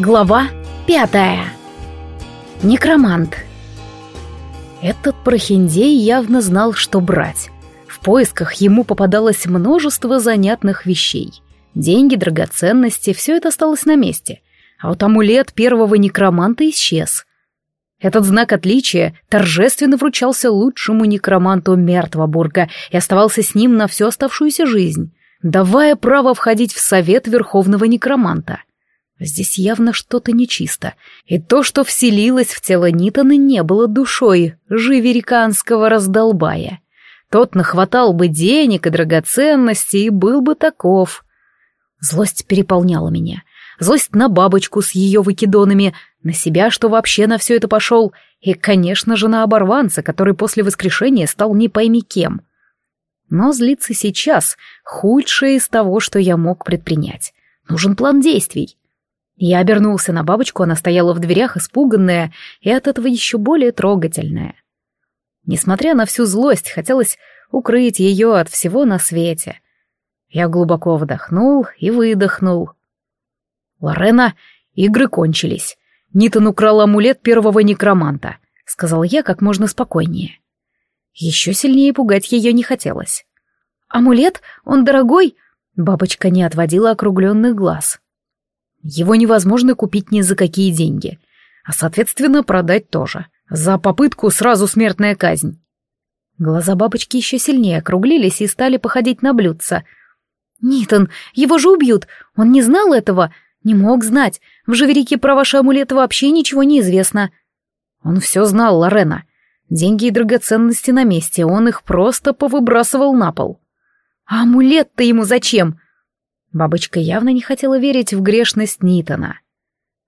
Глава пятая. Некромант. Этот прохиндей явно знал, что брать. В поисках ему попадалось множество занятных вещей. Деньги, драгоценности, все это осталось на месте. А вот амулет первого некроманта исчез. Этот знак отличия торжественно вручался лучшему некроманту Мертвобурга и оставался с ним на всю оставшуюся жизнь, давая право входить в совет Верховного Некроманта — Здесь явно что-то нечисто. И то, что вселилось в тело Нитона, не было душой живериканского раздолбая. Тот нахватал бы денег и драгоценностей и был бы таков. Злость переполняла меня. Злость на бабочку с ее выкидонами, на себя, что вообще на все это пошел, и, конечно же, на оборванца, который после воскрешения стал не пойми кем. Но злиться сейчас — худшее из того, что я мог предпринять. Нужен план действий. Я обернулся на бабочку, она стояла в дверях, испуганная, и от этого еще более трогательная. Несмотря на всю злость, хотелось укрыть ее от всего на свете. Я глубоко вдохнул и выдохнул. «Лорена, игры кончились. Нитон украл амулет первого некроманта», — сказал я как можно спокойнее. Еще сильнее пугать ее не хотелось. «Амулет? Он дорогой?» Бабочка не отводила округленных глаз. Его невозможно купить ни за какие деньги, а, соответственно, продать тоже. За попытку сразу смертная казнь. Глаза бабочки еще сильнее округлились и стали походить на блюдца. «Нитон, его же убьют! Он не знал этого! Не мог знать! В Живерике про ваши амулеты вообще ничего не известно!» Он все знал, Лорена. Деньги и драгоценности на месте, он их просто повыбрасывал на пол. «А амулет-то ему зачем?» Бабочка явно не хотела верить в грешность Нитона.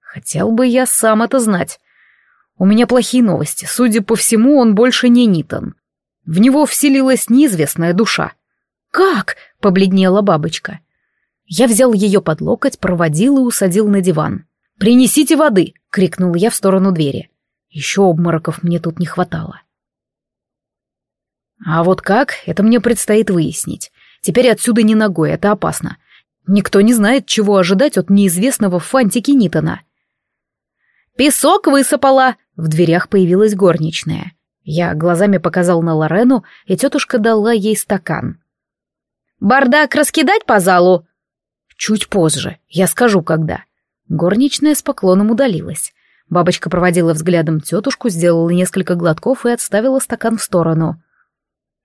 Хотел бы я сам это знать. У меня плохие новости. Судя по всему, он больше не Нитон. В него вселилась неизвестная душа. «Как?» — побледнела бабочка. Я взял ее под локоть, проводил и усадил на диван. «Принесите воды!» — крикнул я в сторону двери. Еще обмороков мне тут не хватало. А вот как, это мне предстоит выяснить. Теперь отсюда не ногой, это опасно. Никто не знает, чего ожидать от неизвестного фантики Нитона. «Песок высыпала!» — в дверях появилась горничная. Я глазами показал на Лорену, и тетушка дала ей стакан. «Бардак раскидать по залу?» «Чуть позже, я скажу, когда». Горничная с поклоном удалилась. Бабочка проводила взглядом тетушку, сделала несколько глотков и отставила стакан в сторону.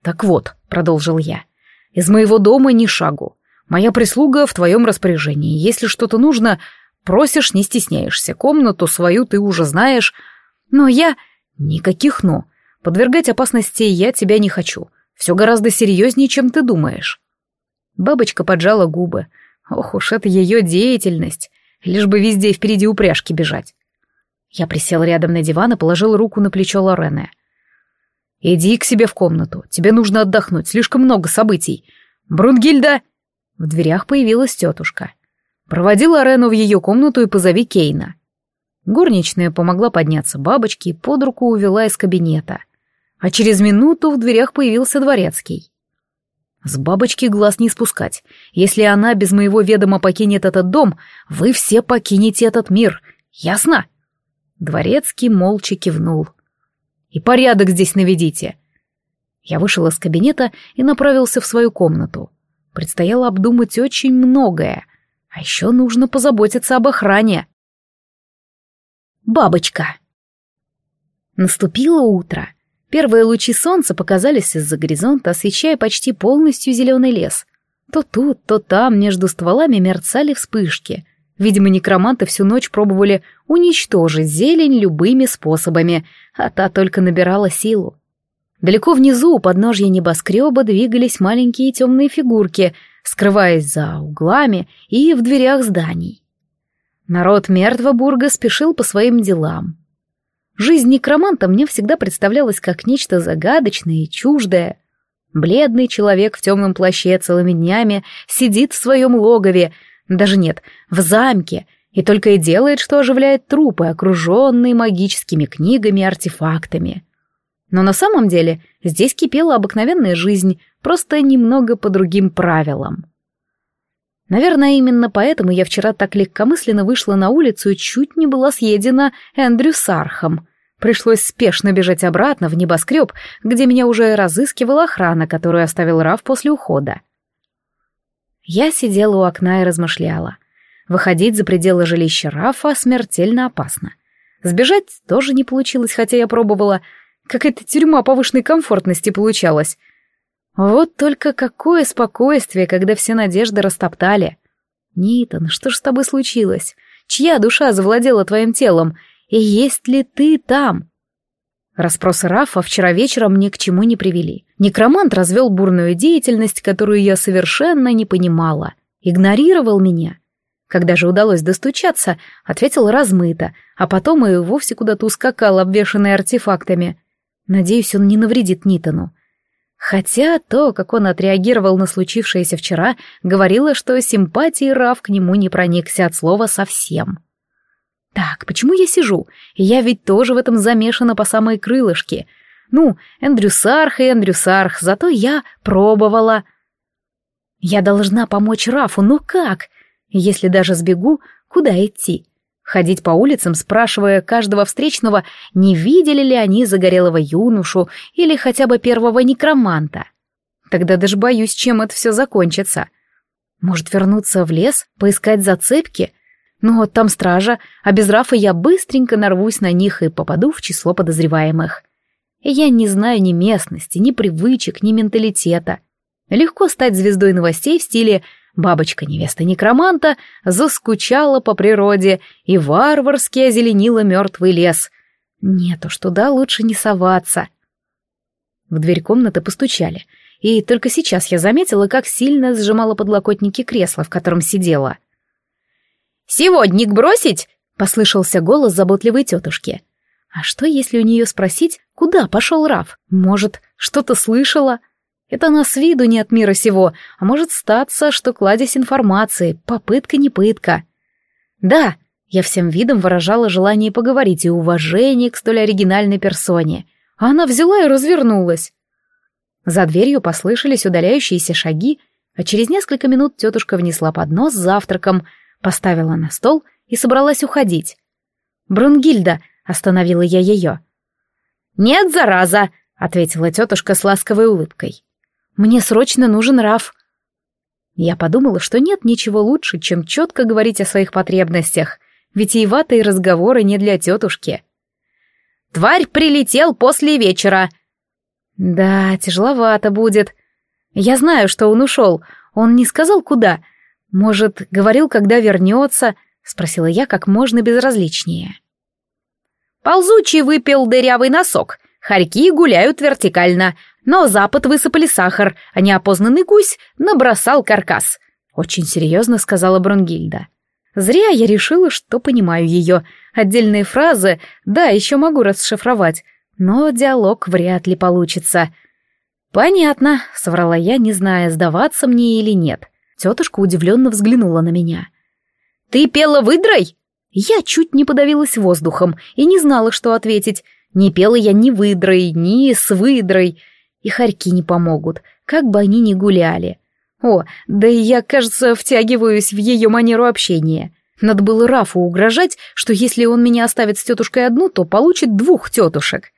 «Так вот», — продолжил я, — «из моего дома ни шагу. Моя прислуга в твоем распоряжении. Если что-то нужно, просишь, не стесняешься. Комнату свою ты уже знаешь. Но я... Никаких «но». Подвергать опасности я тебя не хочу. Все гораздо серьезнее, чем ты думаешь. Бабочка поджала губы. Ох уж это ее деятельность. Лишь бы везде впереди упряжки бежать. Я присел рядом на диван и положил руку на плечо Лорены. «Иди к себе в комнату. Тебе нужно отдохнуть. Слишком много событий. Брунгильда...» В дверях появилась тетушка. Проводи Лорену в ее комнату и позови Кейна. Горничная помогла подняться бабочке и под руку увела из кабинета. А через минуту в дверях появился дворецкий. С бабочки глаз не спускать. Если она без моего ведома покинет этот дом, вы все покинете этот мир. Ясно? Дворецкий молча кивнул. И порядок здесь наведите. Я вышел из кабинета и направился в свою комнату. Предстояло обдумать очень многое. А еще нужно позаботиться об охране. Бабочка. Наступило утро. Первые лучи солнца показались из-за горизонта, освещая почти полностью зеленый лес. То тут, то там между стволами мерцали вспышки. Видимо, некроманты всю ночь пробовали уничтожить зелень любыми способами, а та только набирала силу. Далеко внизу, у подножья небоскреба, двигались маленькие темные фигурки, скрываясь за углами и в дверях зданий. Народ Мертвобурга спешил по своим делам. Жизнь некроманта мне всегда представлялась как нечто загадочное и чуждое. Бледный человек в темном плаще целыми днями сидит в своем логове, даже нет, в замке, и только и делает, что оживляет трупы, окруженные магическими книгами и артефактами. Но на самом деле здесь кипела обыкновенная жизнь, просто немного по другим правилам. Наверное, именно поэтому я вчера так легкомысленно вышла на улицу и чуть не была съедена Эндрю Сархом. Пришлось спешно бежать обратно в небоскреб, где меня уже разыскивала охрана, которую оставил Раф после ухода. Я сидела у окна и размышляла. Выходить за пределы жилища Рафа смертельно опасно. Сбежать тоже не получилось, хотя я пробовала. Какая-то тюрьма повышенной комфортности получалась. Вот только какое спокойствие, когда все надежды растоптали. Нитон, что ж с тобой случилось? Чья душа завладела твоим телом? И есть ли ты там? Распросы Рафа вчера вечером ни к чему не привели. Некромант развел бурную деятельность, которую я совершенно не понимала. Игнорировал меня. Когда же удалось достучаться, ответил размыто, а потом и вовсе куда-то ускакал, обвешанный артефактами. Надеюсь, он не навредит Нитону. Хотя то, как он отреагировал на случившееся вчера, говорило, что симпатии Раф к нему не проникся от слова совсем. Так, почему я сижу? Я ведь тоже в этом замешана по самой крылышке. Ну, Эндрю Сарх и Эндрю Сарх, зато я пробовала. Я должна помочь Рафу, но как? Если даже сбегу, куда идти? Ходить по улицам, спрашивая каждого встречного, не видели ли они загорелого юношу или хотя бы первого некроманта. Тогда даже боюсь, чем это все закончится. Может, вернуться в лес, поискать зацепки? Но там стража, а без Рафа я быстренько нарвусь на них и попаду в число подозреваемых. Я не знаю ни местности, ни привычек, ни менталитета. Легко стать звездой новостей в стиле Бабочка-невеста некроманта заскучала по природе и варварски озеленила мертвый лес. Нет уж, туда лучше не соваться. В дверь комнаты постучали, и только сейчас я заметила, как сильно сжимала подлокотники кресла, в котором сидела. «Сегодник бросить?» — послышался голос заботливой тетушки. А что, если у нее спросить, куда пошел Раф? Может, что-то слышала? Это она с виду не от мира сего, а может статься, что кладезь информации, попытка не пытка. Да, я всем видом выражала желание поговорить и уважение к столь оригинальной персоне, а она взяла и развернулась. За дверью послышались удаляющиеся шаги, а через несколько минут тетушка внесла поднос с завтраком, поставила на стол и собралась уходить. «Брунгильда!» — остановила я ее. «Нет, зараза!» — ответила тетушка с ласковой улыбкой. Мне срочно нужен Раф. Я подумала, что нет ничего лучше, чем четко говорить о своих потребностях, витиеватые разговоры не для тетушки. «Тварь прилетел после вечера!» «Да, тяжеловато будет. Я знаю, что он ушел. Он не сказал, куда. Может, говорил, когда вернется?» — спросила я как можно безразличнее. «Ползучий выпил дырявый носок. Хорьки гуляют вертикально. Но запад высыпали сахар, а неопознанный гусь набросал каркас. Очень серьезно сказала Брунгильда. Зря я решила, что понимаю ее. Отдельные фразы, да, еще могу расшифровать, но диалог вряд ли получится. «Понятно», — соврала я, не зная, сдаваться мне или нет. Тетушка удивленно взглянула на меня. «Ты пела выдрой?» Я чуть не подавилась воздухом и не знала, что ответить. Не пела я ни выдрой, ни с выдрой и хорьки не помогут, как бы они ни гуляли. О, да и я, кажется, втягиваюсь в ее манеру общения. Надо было Рафу угрожать, что если он меня оставит с тетушкой одну, то получит двух тетушек.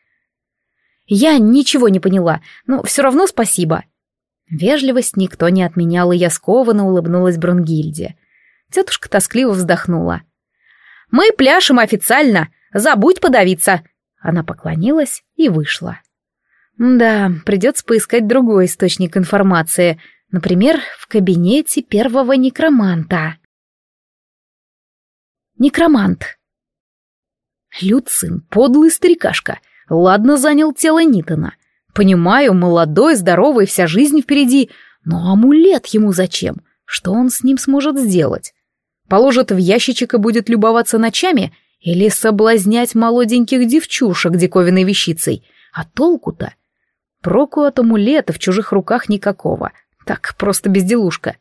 Я ничего не поняла, но все равно спасибо. Вежливость никто не отменял, и я скованно улыбнулась Брунгильде. Тетушка тоскливо вздохнула. «Мы пляшем официально, забудь подавиться!» Она поклонилась и вышла. Да, придется поискать другой источник информации, например, в кабинете первого некроманта. Некромант. Люцин, подлый старикашка, ладно занял тело Нитона. Понимаю, молодой, здоровый, вся жизнь впереди, но амулет ему зачем? Что он с ним сможет сделать? Положит в ящичек и будет любоваться ночами? Или соблазнять молоденьких девчушек диковинной вещицей? А толку-то? Проку от амулета в чужих руках никакого. Так, просто безделушка.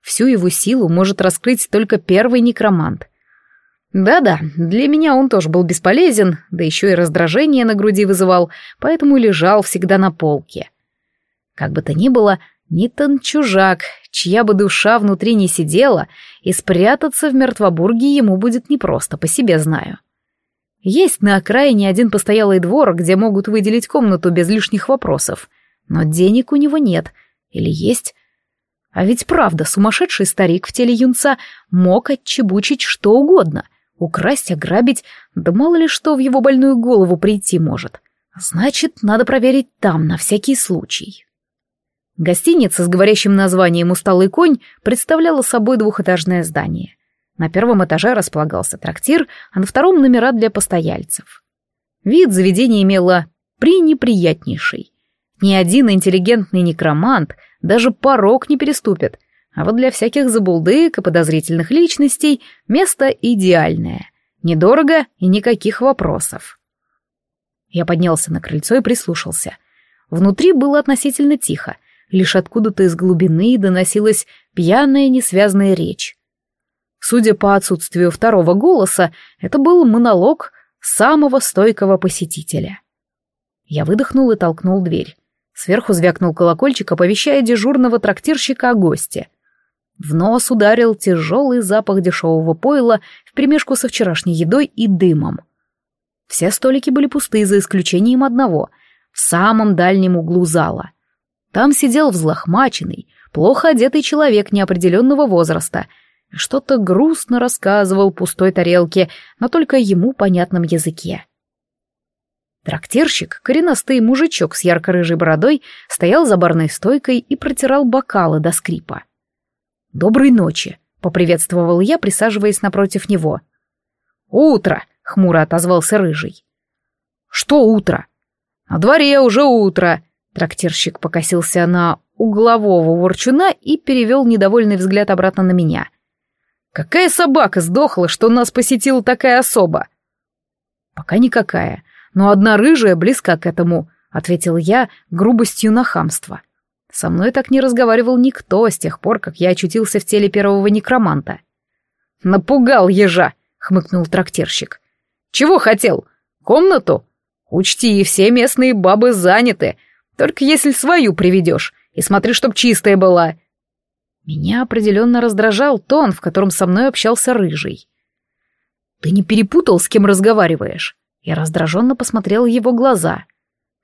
Всю его силу может раскрыть только первый некромант. Да-да, для меня он тоже был бесполезен, да еще и раздражение на груди вызывал, поэтому лежал всегда на полке. Как бы то ни было, Нитон чужак, чья бы душа внутри не сидела, и спрятаться в Мертвобурге ему будет непросто, по себе знаю. Есть на окраине один постоялый двор, где могут выделить комнату без лишних вопросов, но денег у него нет, или есть. А ведь правда, сумасшедший старик в теле юнца мог отчебучить что угодно, украсть, ограбить, да мало ли что в его больную голову прийти может. Значит, надо проверить там, на всякий случай. Гостиница с говорящим названием «Усталый конь» представляла собой двухэтажное здание. На первом этаже располагался трактир, а на втором — номера для постояльцев. Вид заведения имело пренеприятнейший. Ни один интеллигентный некромант даже порог не переступит, а вот для всяких забулдык и подозрительных личностей место идеальное. Недорого и никаких вопросов. Я поднялся на крыльцо и прислушался. Внутри было относительно тихо, лишь откуда-то из глубины доносилась пьяная несвязная речь. Судя по отсутствию второго голоса, это был монолог самого стойкого посетителя. Я выдохнул и толкнул дверь. Сверху звякнул колокольчик, оповещая дежурного трактирщика о госте. В нос ударил тяжелый запах дешевого пойла вперемешку со вчерашней едой и дымом. Все столики были пусты, за исключением одного, в самом дальнем углу зала. Там сидел взлохмаченный, плохо одетый человек неопределенного возраста, что-то грустно рассказывал пустой тарелке, но только ему понятном языке. Трактирщик, коренастый мужичок с ярко-рыжей бородой, стоял за барной стойкой и протирал бокалы до скрипа. «Доброй ночи», — поприветствовал я, присаживаясь напротив него. «Утро», — хмуро отозвался рыжий. «Что утро?» «На дворе уже утро», Трактирщик покосился на углового ворчуна и перевел недовольный взгляд обратно на меня. «Какая собака сдохла, что нас посетила такая особа?» «Пока никакая, но одна рыжая близка к этому», — ответил я грубостью на хамство. Со мной так не разговаривал никто с тех пор, как я очутился в теле первого некроманта. «Напугал ежа!» — хмыкнул трактирщик. «Чего хотел? Комнату? Учти, все местные бабы заняты, только если свою приведешь, и смотри, чтоб чистая была». Меня определенно раздражал тон, в котором со мной общался Рыжий. «Ты не перепутал, с кем разговариваешь?» Я раздраженно посмотрел его глаза.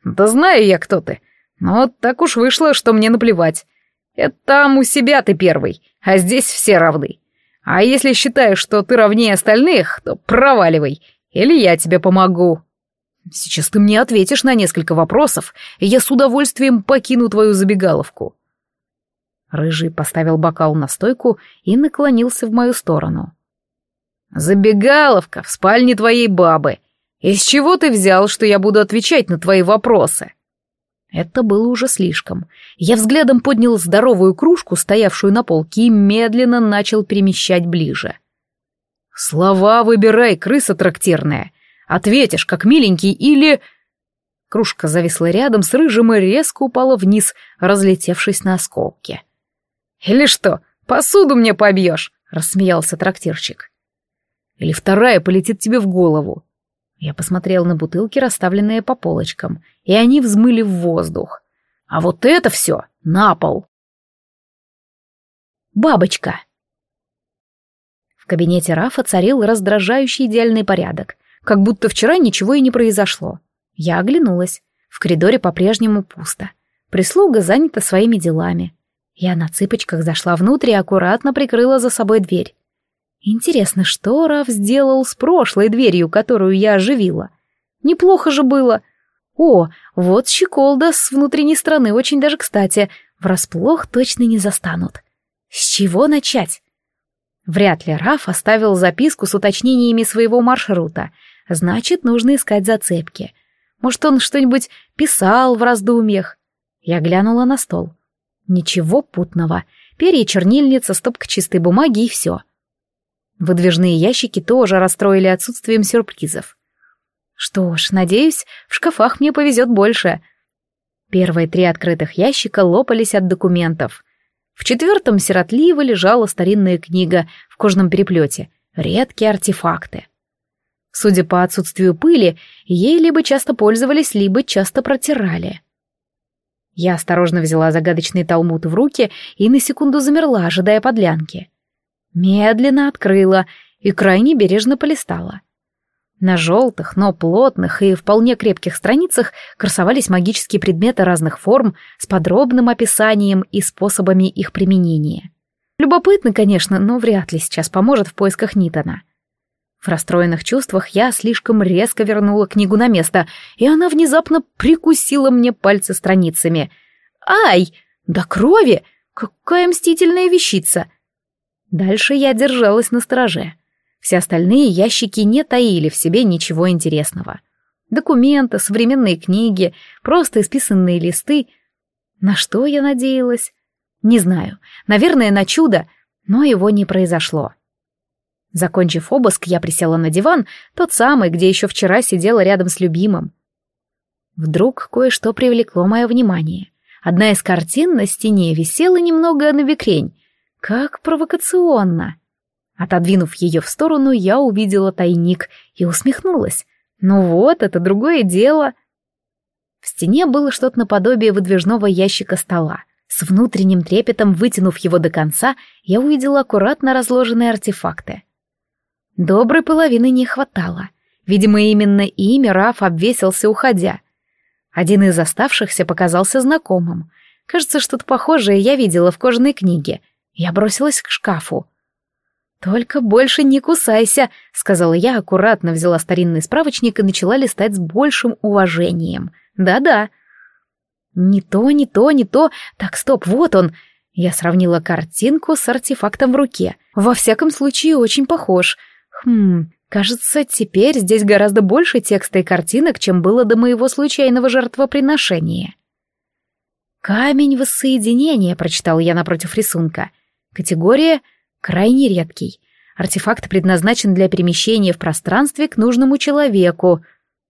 «Да знаю я, кто ты. Но так уж вышло, что мне наплевать. Это там у себя ты первый, а здесь все равны. А если считаешь, что ты равнее остальных, то проваливай, или я тебе помогу». Сейчас ты мне ответишь на несколько вопросов, и я с удовольствием покину твою забегаловку. Рыжий поставил бокал на стойку и наклонился в мою сторону. «Забегаловка в спальне твоей бабы. Из чего ты взял, что я буду отвечать на твои вопросы?» Это было уже слишком. Я взглядом поднял здоровую кружку, стоявшую на полке, и медленно начал перемещать ближе. «Слова выбирай, крыса трактирная. Ответишь, как миленький, или...» Кружка зависла рядом с рыжим и резко упала вниз, разлетевшись на осколки. «Или что, посуду мне побьешь?» — рассмеялся трактирщик. «Или вторая полетит тебе в голову». Я посмотрел на бутылки, расставленные по полочкам, и они взмыли в воздух. А вот это все на пол. Бабочка. В кабинете Рафа царил раздражающий идеальный порядок как будто вчера ничего и не произошло. Я оглянулась. В коридоре по-прежнему пусто. Прислуга занята своими делами. Я на цыпочках зашла внутрь и аккуратно прикрыла за собой дверь. Интересно, что Раф сделал с прошлой дверью, которую я оживила? Неплохо же было. О, вот щеколда с внутренней стороны очень даже кстати. Врасплох точно не застанут. С чего начать? Вряд ли Раф оставил записку с уточнениями своего маршрута, значит, нужно искать зацепки. Может, он что-нибудь писал в раздумьях? Я глянула на стол. Ничего путного. Перья, чернильница, стопка чистой бумаги и все. Выдвижные ящики тоже расстроили отсутствием сюрпризов. Что ж, надеюсь, в шкафах мне повезет больше. Первые три открытых ящика лопались от документов. В четвертом сиротливо лежала старинная книга в кожаном переплете «Редкие артефакты». Судя по отсутствию пыли, ей либо часто пользовались, либо часто протирали. Я осторожно взяла загадочный талмуд в руки и на секунду замерла, ожидая подлянки. Медленно открыла и крайне бережно полистала. На желтых, но плотных и вполне крепких страницах красовались магические предметы разных форм с подробным описанием и способами их применения. Любопытно, конечно, но вряд ли сейчас поможет в поисках Нитона. В расстроенных чувствах я слишком резко вернула книгу на место, и она внезапно прикусила мне пальцы страницами. «Ай! До крови! Какая мстительная вещица!» Дальше я держалась на стороже. Все остальные ящики не таили в себе ничего интересного. Документы, современные книги, просто исписанные листы. На что я надеялась? Не знаю. Наверное, на чудо, но его не произошло. Закончив обыск, я присела на диван, тот самый, где еще вчера сидела рядом с любимым. Вдруг кое-что привлекло мое внимание. Одна из картин на стене висела немного на викрень. Как провокационно. Отодвинув ее в сторону, я увидела тайник и усмехнулась. Ну вот, это другое дело. В стене было что-то наподобие выдвижного ящика стола. С внутренним трепетом, вытянув его до конца, я увидела аккуратно разложенные артефакты. Доброй половины не хватало. Видимо, именно ими Раф обвесился, уходя. Один из оставшихся показался знакомым. Кажется, что-то похожее я видела в кожаной книге. Я бросилась к шкафу. «Только больше не кусайся», — сказала я, аккуратно взяла старинный справочник и начала листать с большим уважением. «Да-да». «Не то, не то, не то. Так, стоп, вот он». Я сравнила картинку с артефактом в руке. Во всяком случае, очень похож. Хм, кажется, теперь здесь гораздо больше текста и картинок, чем было до моего случайного жертвоприношения. «Камень воссоединения», — прочитал я напротив рисунка. Категория крайне редкий. Артефакт предназначен для перемещения в пространстве к нужному человеку.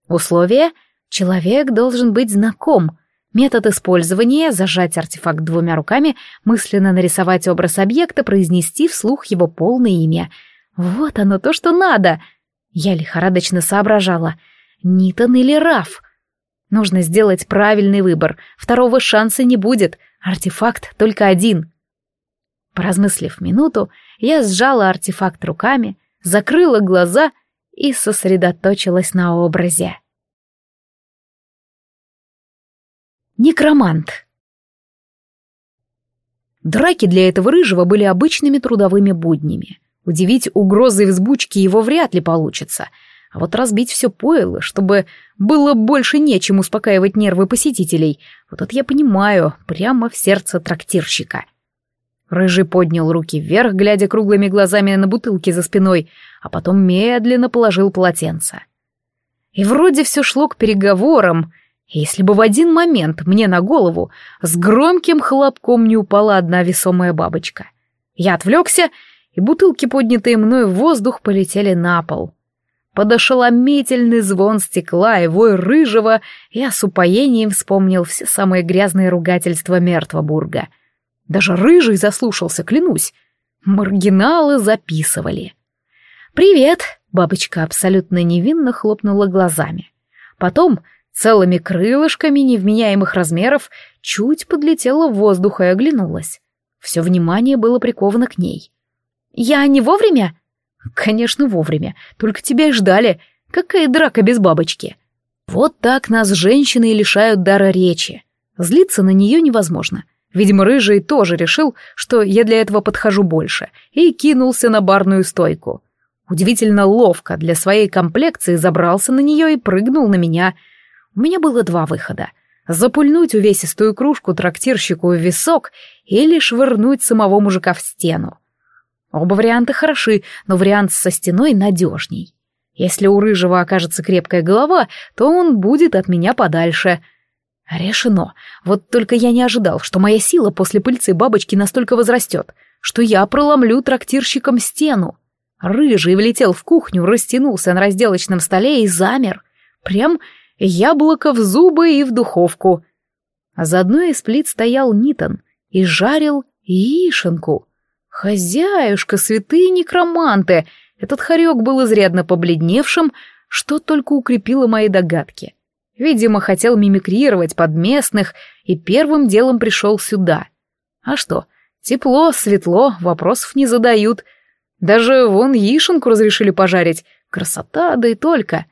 Условие — человек должен быть знаком. Метод использования — зажать артефакт двумя руками, мысленно нарисовать образ объекта, произнести вслух его полное имя. Вот оно то, что надо. Я лихорадочно соображала. Нитон или Раф? Нужно сделать правильный выбор. Второго шанса не будет. Артефакт только один. Поразмыслив минуту, я сжала артефакт руками, закрыла глаза и сосредоточилась на образе. Некромант. Драки для этого рыжего были обычными трудовыми буднями. Удивить угрозой взбучки его вряд ли получится, а вот разбить все пойло, чтобы было больше нечем успокаивать нервы посетителей, вот это я понимаю, прямо в сердце трактирщика. Рыжий поднял руки вверх, глядя круглыми глазами на бутылки за спиной, а потом медленно положил полотенце. И вроде все шло к переговорам, если бы в один момент мне на голову с громким хлопком не упала одна весомая бабочка. Я отвлекся, и бутылки, поднятые мной в воздух, полетели на пол. Под ошеломительный звон стекла и вой рыжего я с упоением вспомнил все самые грязные ругательства Мертвобурга — даже рыжий заслушался, клянусь. Маргиналы записывали. «Привет!» — бабочка абсолютно невинно хлопнула глазами. Потом, целыми крылышками невменяемых размеров, чуть подлетела в воздух и оглянулась. Все внимание было приковано к ней. «Я не вовремя?» «Конечно, вовремя. Только тебя и ждали. Какая драка без бабочки?» Вот так нас женщины лишают дара речи. Злиться на нее невозможно. Видимо, Рыжий тоже решил, что я для этого подхожу больше, и кинулся на барную стойку. Удивительно ловко для своей комплекции забрался на нее и прыгнул на меня. У меня было два выхода. Запульнуть увесистую кружку трактирщику в висок или швырнуть самого мужика в стену. Оба варианта хороши, но вариант со стеной надежней. Если у Рыжего окажется крепкая голова, то он будет от меня подальше — Решено. Вот только я не ожидал, что моя сила после пыльцы бабочки настолько возрастет, что я проломлю трактирщиком стену. Рыжий влетел в кухню, растянулся на разделочном столе и замер. Прям яблоко в зубы и в духовку. А за одной из плит стоял Нитон и жарил яишенку. Хозяюшка, святые некроманты! Этот хорек был изрядно побледневшим, что только укрепило мои догадки. Видимо, хотел мимикрировать под местных и первым делом пришел сюда. А что, тепло, светло, вопросов не задают. Даже вон яишенку разрешили пожарить. Красота, да и только.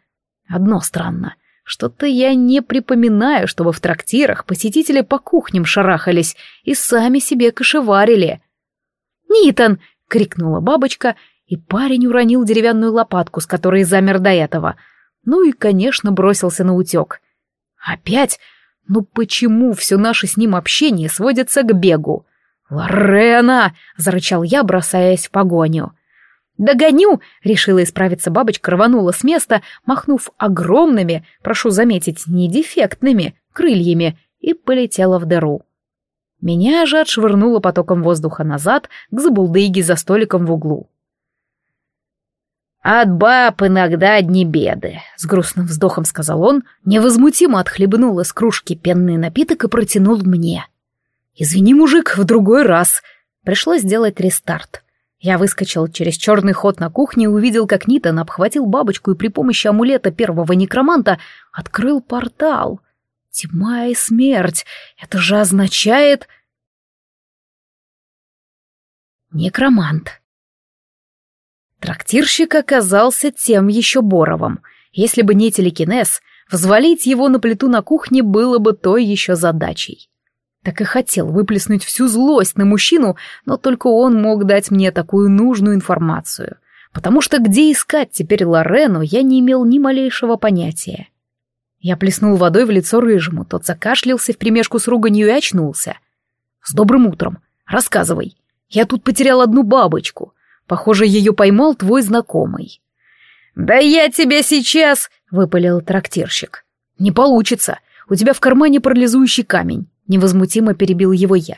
Одно странно. Что-то я не припоминаю, чтобы в трактирах посетители по кухням шарахались и сами себе кошеварили. «Нитон!» — крикнула бабочка, и парень уронил деревянную лопатку, с которой замер до этого. Ну и, конечно, бросился на утек. «Опять? Ну почему все наше с ним общение сводится к бегу?» «Лорена!» — зарычал я, бросаясь в погоню. «Догоню!» — решила исправиться бабочка, рванула с места, махнув огромными, прошу заметить, не дефектными, крыльями, и полетела в дыру. Меня же отшвырнуло потоком воздуха назад к забулдыге за столиком в углу. «От баб иногда одни беды», — с грустным вздохом сказал он, невозмутимо отхлебнул из кружки пенный напиток и протянул мне. «Извини, мужик, в другой раз». Пришлось сделать рестарт. Я выскочил через черный ход на кухне и увидел, как Нитон обхватил бабочку и при помощи амулета первого некроманта открыл портал. Тьма и смерть. Это же означает... Некромант. Трактирщик оказался тем еще Боровым. Если бы не телекинез, взвалить его на плиту на кухне было бы той еще задачей. Так и хотел выплеснуть всю злость на мужчину, но только он мог дать мне такую нужную информацию. Потому что где искать теперь Лорену, я не имел ни малейшего понятия. Я плеснул водой в лицо рыжему, тот закашлялся вперемешку с руганью и очнулся. «С добрым утром! Рассказывай! Я тут потерял одну бабочку. Похоже, ее поймал твой знакомый». «Да я тебя сейчас!» — выпалил трактирщик. «Не получится. У тебя в кармане парализующий камень. Невозмутимо перебил его я.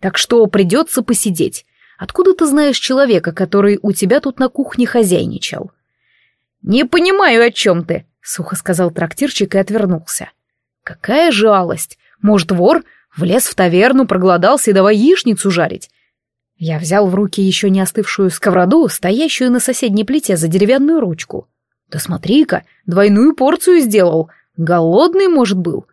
Так что придется посидеть. Откуда ты знаешь человека, который у тебя тут на кухне хозяйничал? Не понимаю, о чем ты, сухо сказал трактирщик и отвернулся. Какая жалость! Может, вор влез в таверну, проголодался и давай яичницу жарить? Я взял в руки еще не остывшую сковороду, стоящую на соседней плите за деревянную ручку. Да смотри-ка, двойную порцию сделал. Голодный, может, был.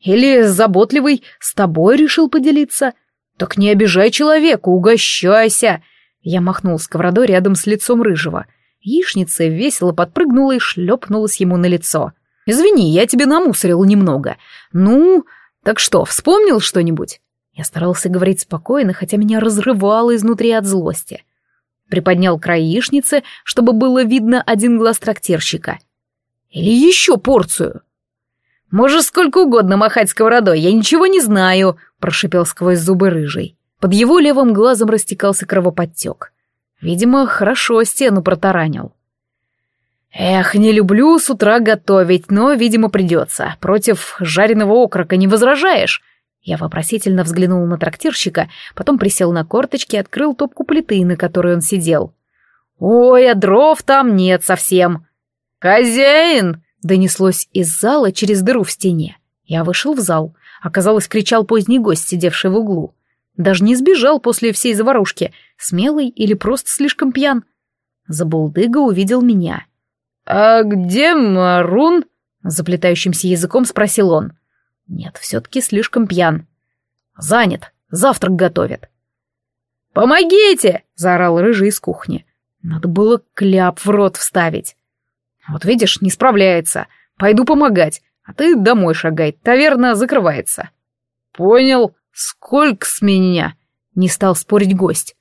Или заботливый с тобой решил поделиться? Так не обижай человека, угощайся!» Я махнул сковородой рядом с лицом рыжего. Яичница весело подпрыгнула и шлепнулась ему на лицо. «Извини, я тебе намусорил немного. Ну, так что, вспомнил что-нибудь?» Я старался говорить спокойно, хотя меня разрывало изнутри от злости. Приподнял край яичницы, чтобы было видно один глаз трактирщика. «Или еще порцию!» «Можешь сколько угодно махать сковородой, я ничего не знаю», — прошипел сквозь зубы рыжий. Под его левым глазом растекался кровоподтек. Видимо, хорошо стену протаранил. «Эх, не люблю с утра готовить, но, видимо, придется. Против жареного окрока не возражаешь?» Я вопросительно взглянул на трактирщика, потом присел на корточки и открыл топку плиты, на которой он сидел. «Ой, а дров там нет совсем!» «Хозяин!» Донеслось из зала через дыру в стене. Я вышел в зал. Оказалось, кричал поздний гость, сидевший в углу. Даже не сбежал после всей заварушки, смелый или просто слишком пьян. Забулдыга увидел меня. «А где Марун?» — заплетающимся языком спросил он. «Нет, все-таки слишком пьян». «Занят, завтрак готовит». «Помогите!» — заорал рыжий из кухни. Надо было кляп в рот вставить. Вот видишь, не справляется. Пойду помогать, а ты домой шагай, таверна закрывается. Понял. Сколько с меня? Не стал спорить гость.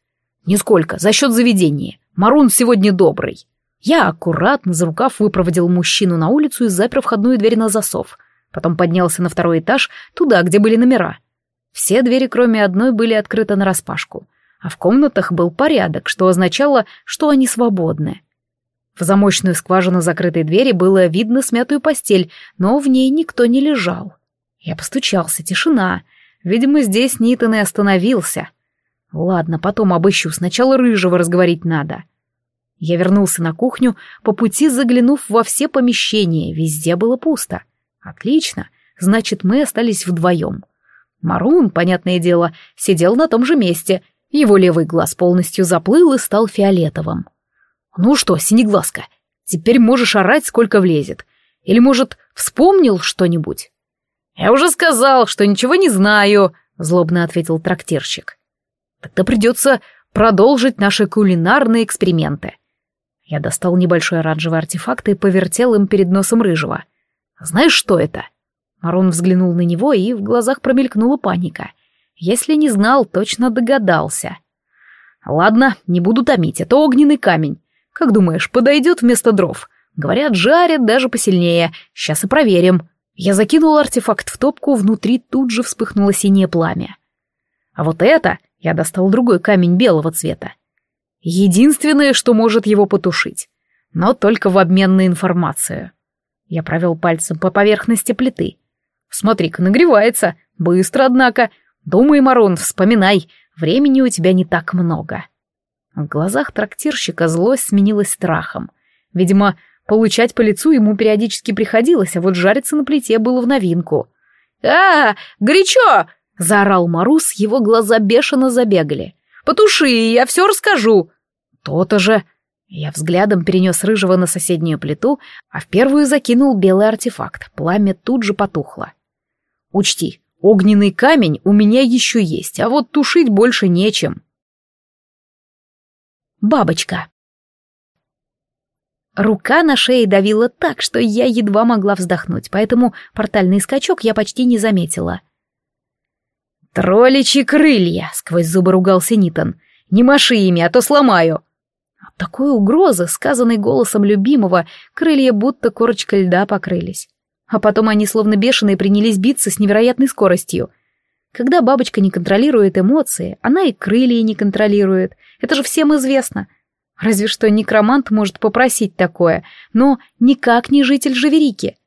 Нисколько, за счет заведения. Марун сегодня добрый. Я аккуратно за рукав выпроводил мужчину на улицу и запер входную дверь на засов. Потом поднялся на второй этаж, туда, где были номера. Все двери, кроме одной, были открыты нараспашку, а в комнатах был порядок, что означало, что они свободны. В замочную скважину закрытой двери было видно смятую постель, но в ней никто не лежал. Я постучался, тишина. Видимо, здесь Нитон и остановился. Ладно, потом обыщу, сначала Рыжего разговорить надо. Я вернулся на кухню, по пути заглянув во все помещения, везде было пусто. Отлично, значит, мы остались вдвоем. Марун, понятное дело, сидел на том же месте, его левый глаз полностью заплыл и стал фиолетовым. «Ну что, синеглазка, теперь можешь орать, сколько влезет. Или, может, вспомнил что-нибудь? «Я уже сказал, что ничего не знаю», — злобно ответил трактирщик. «Тогда придется продолжить наши кулинарные эксперименты». Я достал небольшой оранжевый артефакт и повертел им перед носом рыжего. «Знаешь, что это?» Марон взглянул на него, и в глазах промелькнула паника. Если не знал, точно догадался. «Ладно, не буду томить, это огненный камень. Как думаешь, подойдет вместо дров? Говорят, жарит даже посильнее. Сейчас и проверим». Я закинул артефакт в топку, внутри тут же вспыхнуло синее пламя. А вот это я достал другой камень белого цвета. Единственное, что может его потушить. Но только в обмен на информацию. Я провел пальцем по поверхности плиты. Смотри-ка, нагревается. Быстро, однако. Думай, Марон, вспоминай. Времени у тебя не так много. В глазах трактирщика злость сменилась страхом. Видимо, Получать по лицу ему периодически приходилось, а вот жариться на плите было в новинку. «А, горячо!» — заорал Марус, его глаза бешено забегали. «Потуши, я все расскажу!» «То-то же!» Я взглядом перенес рыжего на соседнюю плиту, а в первую закинул белый артефакт. Пламя тут же потухло. «Учти, огненный камень у меня еще есть, а вот тушить больше нечем». Бабочка. Рука на шее давила так, что я едва могла вздохнуть, поэтому портальный скачок я почти не заметила. «Тролличьи крылья!» — сквозь зубы ругался Нитон. «Не маши ими, а то сломаю!» От такой угрозы, сказанной голосом любимого, крылья будто корочкой льда покрылись. А потом они словно бешеные принялись биться с невероятной скоростью. Когда бабочка не контролирует эмоции, она и крылья не контролирует. Это же всем известно. Разве что некромант может попросить такое, но никак не житель Живерики.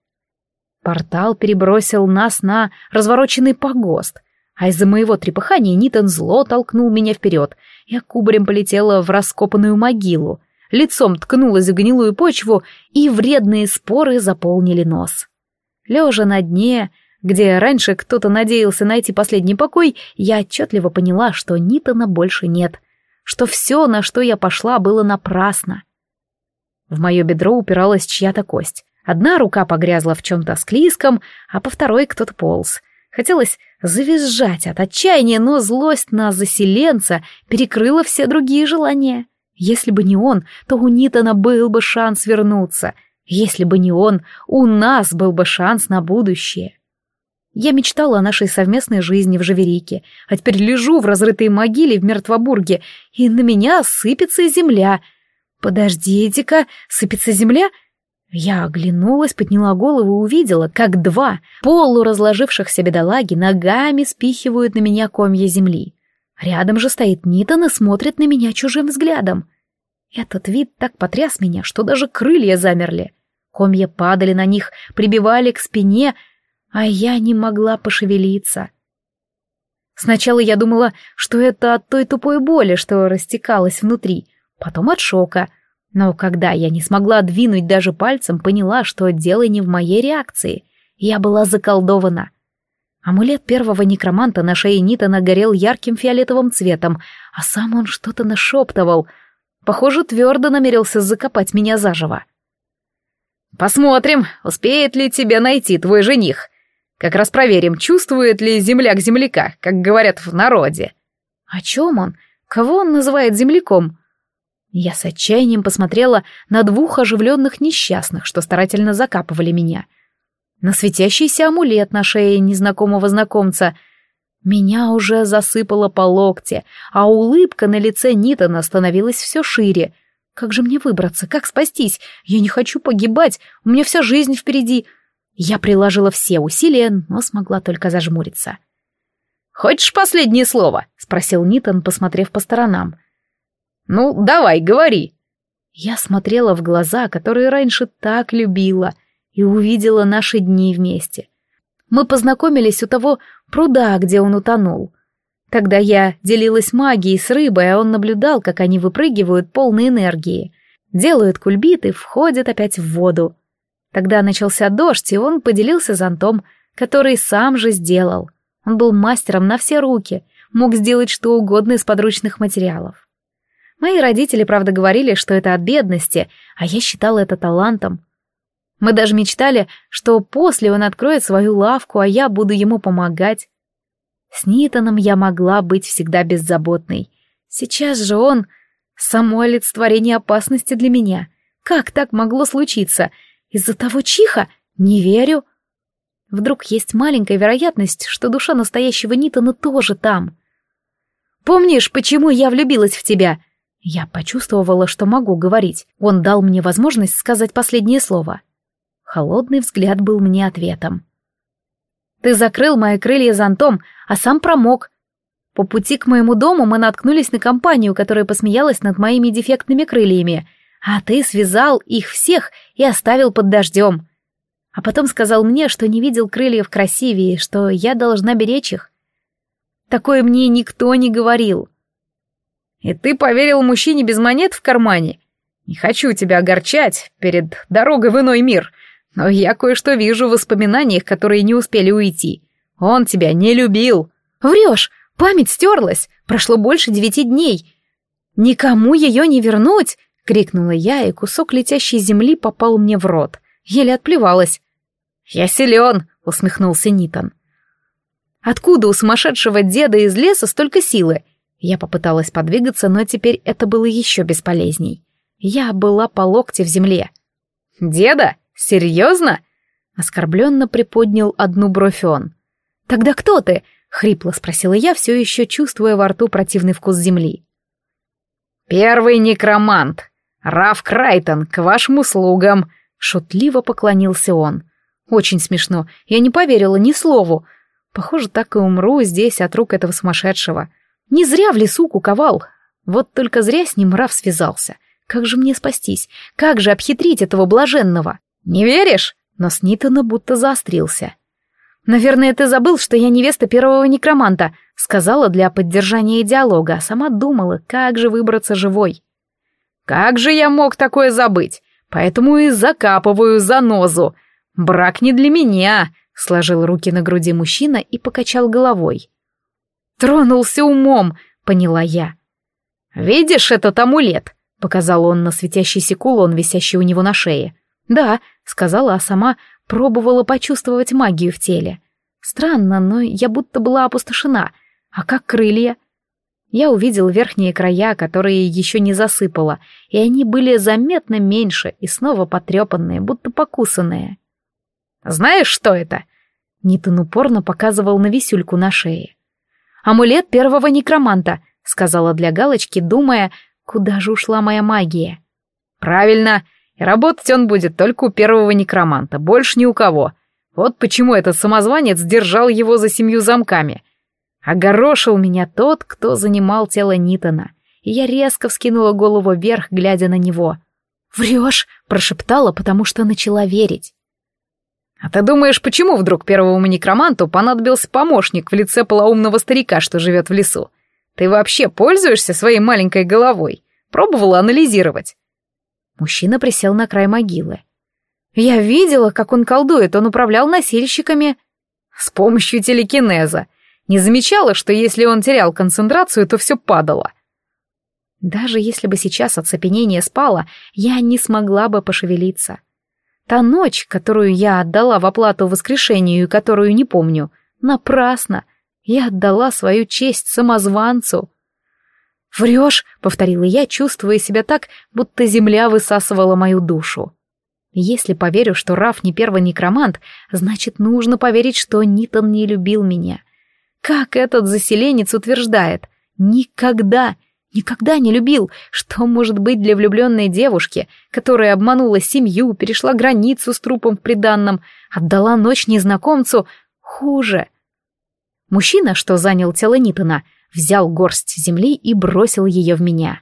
Портал перебросил нас на развороченный погост, а из-за моего трепыхания Нитон зло толкнул меня вперед. Я кубарем полетела в раскопанную могилу, лицом ткнулась в гнилую почву, и вредные споры заполнили нос. Лежа на дне, где раньше кто-то надеялся найти последний покой, я отчетливо поняла, что Нитона больше нет — что все, на что я пошла, было напрасно. В мое бедро упиралась чья-то кость. Одна рука погрязла в чем-то склизком, а по второй кто-то полз. Хотелось завизжать от отчаяния, но злость на заселенца перекрыла все другие желания. Если бы не он, то у Нитона был бы шанс вернуться. Если бы не он, у нас был бы шанс на будущее. Я мечтала о нашей совместной жизни в Живерике, а теперь лежу в разрытой могиле в Мертвобурге, и на меня сыпется земля. Подождите-ка, сыпется земля? Я оглянулась, подняла голову и увидела, как два полуразложившихся бедолаги ногами спихивают на меня комья земли. Рядом же стоит Нитон и смотрит на меня чужим взглядом. Этот вид так потряс меня, что даже крылья замерли. Комья падали на них, прибивали к спине, а я не могла пошевелиться. Сначала я думала, что это от той тупой боли, что растекалась внутри, потом от шока. Но когда я не смогла двинуть даже пальцем, поняла, что дело не в моей реакции. Я была заколдована. Амулет первого некроманта на шее Нитона горел ярким фиолетовым цветом, а сам он что-то нашептывал. Похоже, твердо намерился закопать меня заживо. «Посмотрим, успеет ли тебя найти твой жених», как раз проверим, чувствует ли земляк земляка, как говорят в народе. О чем он? Кого он называет земляком? Я с отчаянием посмотрела на двух оживленных несчастных, что старательно закапывали меня. На светящийся амулет на шее незнакомого знакомца. Меня уже засыпало по локте, а улыбка на лице Нитона становилась все шире. Как же мне выбраться? Как спастись? Я не хочу погибать, у меня вся жизнь впереди — я приложила все усилия, но смогла только зажмуриться. «Хочешь последнее слово?» — спросил Нитон, посмотрев по сторонам. «Ну, давай, говори». Я смотрела в глаза, которые раньше так любила, и увидела наши дни вместе. Мы познакомились у того пруда, где он утонул. Тогда я делилась магией с рыбой, а он наблюдал, как они выпрыгивают полной энергии, делают кульбиты, входят опять в воду. Тогда начался дождь, и он поделился зонтом, который сам же сделал. Он был мастером на все руки, мог сделать что угодно из подручных материалов. Мои родители, правда, говорили, что это от бедности, а я считала это талантом. Мы даже мечтали, что после он откроет свою лавку, а я буду ему помогать. С Нитоном я могла быть всегда беззаботной. Сейчас же он — само олицетворение опасности для меня. Как так могло случиться? Из-за того чиха? Не верю. Вдруг есть маленькая вероятность, что душа настоящего Нитона тоже там. «Помнишь, почему я влюбилась в тебя?» Я почувствовала, что могу говорить. Он дал мне возможность сказать последнее слово. Холодный взгляд был мне ответом. «Ты закрыл мои крылья зонтом, а сам промок. По пути к моему дому мы наткнулись на компанию, которая посмеялась над моими дефектными крыльями, а ты связал их всех и оставил под дождем. А потом сказал мне, что не видел крыльев красивее, что я должна беречь их. Такое мне никто не говорил». «И ты поверил мужчине без монет в кармане?» Не хочу тебя огорчать перед дорогой в иной мир, но я кое-что вижу в воспоминаниях, которые не успели уйти. Он тебя не любил. Врешь, память стерлась, прошло больше девяти дней. Никому ее не вернуть, крикнула я, и кусок летящей земли попал мне в рот. Еле отплевалась. Я силен, усмехнулся Нитон. Откуда у сумасшедшего деда из леса столько силы? Я попыталась подвигаться, но теперь это было еще бесполезней. Я была по локте в земле. «Деда?» «Серьезно?» — оскорбленно приподнял одну бровь он. «Тогда кто ты?» — хрипло спросила я, все еще чувствуя во рту противный вкус земли. «Первый некромант. Раф Крайтон, к вашим услугам!» — шутливо поклонился он. «Очень смешно. Я не поверила ни слову. Похоже, так и умру здесь от рук этого сумасшедшего. Не зря в лесу куковал. Вот только зря с ним Раф связался. Как же мне спастись? Как же обхитрить этого блаженного?» «Не веришь?» Но Снитона будто заострился. «Наверное, ты забыл, что я невеста первого некроманта», сказала для поддержания диалога, а сама думала, как же выбраться живой. «Как же я мог такое забыть? Поэтому и закапываю занозу. Брак не для меня», сложил руки на груди мужчина и покачал головой. «Тронулся умом», — поняла я. «Видишь этот амулет?» — показал он на светящийся кулон, висящий у него на шее. «Да», — сказала, а сама пробовала почувствовать магию в теле. Странно, но я будто была опустошена. А как крылья? Я увидел верхние края, которые еще не засыпала, и они были заметно меньше и снова потрепанные, будто покусанные. «Знаешь, что это?» Нитон упорно показывал на висюльку на шее. «Амулет первого некроманта», — сказала для галочки, думая, куда же ушла моя магия. «Правильно, и работать он будет только у первого некроманта, больше ни у кого. Вот почему этот самозванец держал его за семью замками. Огорошил меня тот, кто занимал тело Нитона, и я резко вскинула голову вверх, глядя на него. «Врешь!» — прошептала, потому что начала верить. «А ты думаешь, почему вдруг первому некроманту понадобился помощник в лице полоумного старика, что живет в лесу? Ты вообще пользуешься своей маленькой головой? Пробовала анализировать?» Мужчина присел на край могилы. «Я видела, как он колдует, он управлял носильщиками». «С помощью телекинеза. Не замечала, что если он терял концентрацию, то все падало». Даже если бы сейчас оцепенение спало, я не смогла бы пошевелиться. Та ночь, которую я отдала в оплату воскрешению и которую не помню, напрасно. Я отдала свою честь самозванцу. «Врешь», — повторила я, чувствуя себя так, будто земля высасывала мою душу. Если поверю, что Раф не первый некромант, значит, нужно поверить, что Нитон не любил меня. Как этот заселенец утверждает, никогда, никогда не любил, что может быть для влюбленной девушки, которая обманула семью, перешла границу с трупом в приданном, отдала ночь незнакомцу, хуже. Мужчина, что занял тело Нитона, — взял горсть земли и бросил ее в меня.